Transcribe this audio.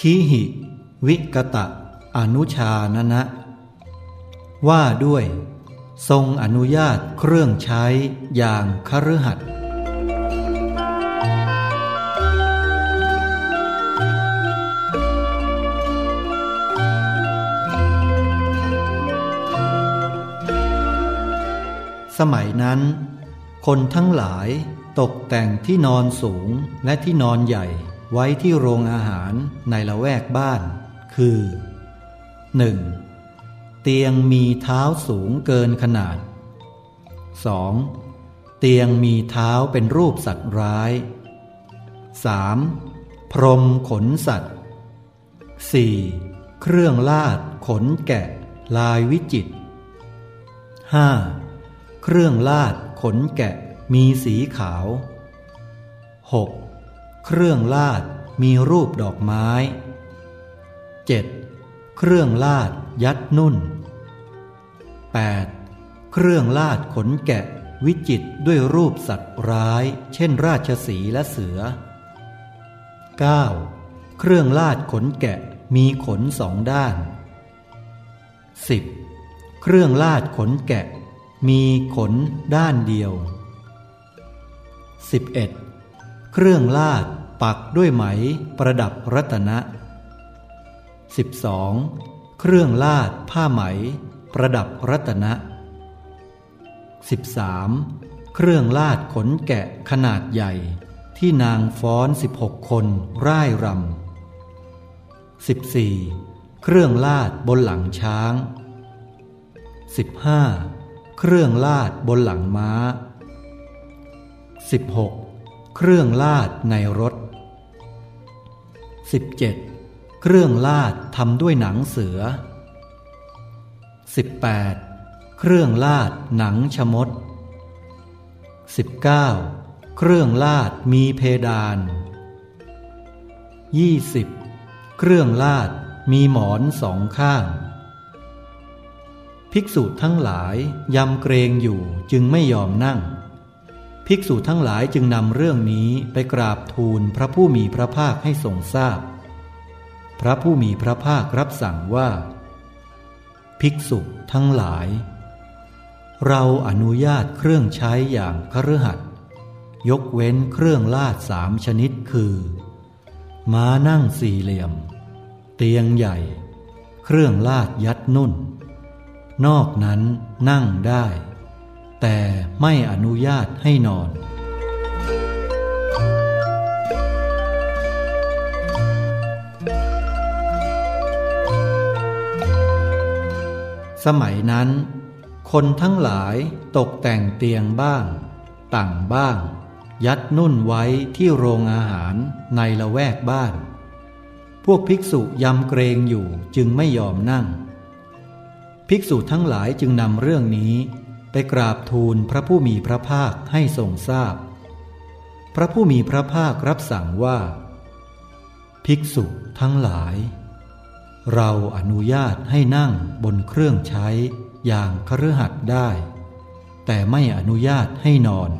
คิหิ วิกตะ อนุชานนะ ว่าด้วย ทรงอนุญาตเครื่องใช้อย่างคฤหัสถ์สมัยนั้น คนทั้งหลายตกแต่งที่นอนสูงและที่นอนใหญ่ ไว้ที่โรงอาหารในละแวกบ้าน คือ 1. เตียงมีเท้าสูงเกินขนาด 2. เตียงมีเท้าเป็นรูปสัตว์ร้าย 3. พรมขนสัตว์ 4. เครื่องลาดขนแกะ ลายวิจิต 5. เครื่องลาดขนแกะมีสีขาว 6. เครื่องลาดมีรูปดอกไม้ 7. เครื่องลาดยัดนุ่น 8. เครื่องลาดขนแกะวิจิตด้วยรูปสัตว์ร้าย เช่นราชสีและเสือ 9. เครื่องลาดขนแกะมีขนสองด้าน 10. เครื่องลาดขนแกะ มีขนด้านเดียว 11. เครื่องลาด ปักด้วยไหมประดับรัตนะ 12. เครื่องลาดผ้าไหม ประดับรัตนะ 13. เครื่องลาดขนแกะขนาดใหญ่ ที่นางฟ้อนสิบหกคนร่ายรำ 14. เครื่องลาดบนหลังช้าง 15. เครื่องลาดบนหลังม้า 16. เครื่องลาดในรถ 17. เครื่องลาดทำด้วยหนังเสือ 18. เครื่องลาดหนังชมด 19. เครื่องลาดมีเพดาน 20. เครื่องลาดมีหมอนสองข้าง ภิกษุทั้งหลายยำเกรงอยู่จึงไม่ยอมนั่ง ภิกษุทั้งหลายจึงนำเรื่องนี้ไปกราบทูลพระผู้มีพระภาคให้ทรงทราบพ พระผู้มีพระภาครับสั่งว่า ภิกษุทั้งหลาย เราอนุญาตเครื่องใช้อย่างคฤหัสยกเว้นเครื่องลาดสามชนิดคือ ม้านั่งสี่เหลี่ยม เตียงใหญ่ เครื่องลาดยัดนุ่น นอกนั้นนั่งได้ แต่ไม่อนุญาตให้นอน สมัยนั้น คนทั้งหลายตกแต่งเตียงบ้าง ต่างบ้าง ยัดนุ่นไว้ที่โรงอาหารในละแวกบ้าน พวกภิกษุยำเกรงอยู่จึงไม่ยอมนั่ง ภิกษุทั้งหลายจึงนำเรื่องนี้ไปกราบทูลพระผู้มีพระภาคให้ทรงทราบพพระผู้มีพระภาครับสั่งว่า ภิกษุทั้งหลาย เราอนุญาตให้นั่งบนเครื่องใช้อย่างคฤหัสถ์ได้ แต่ไม่อนุญาตให้นอน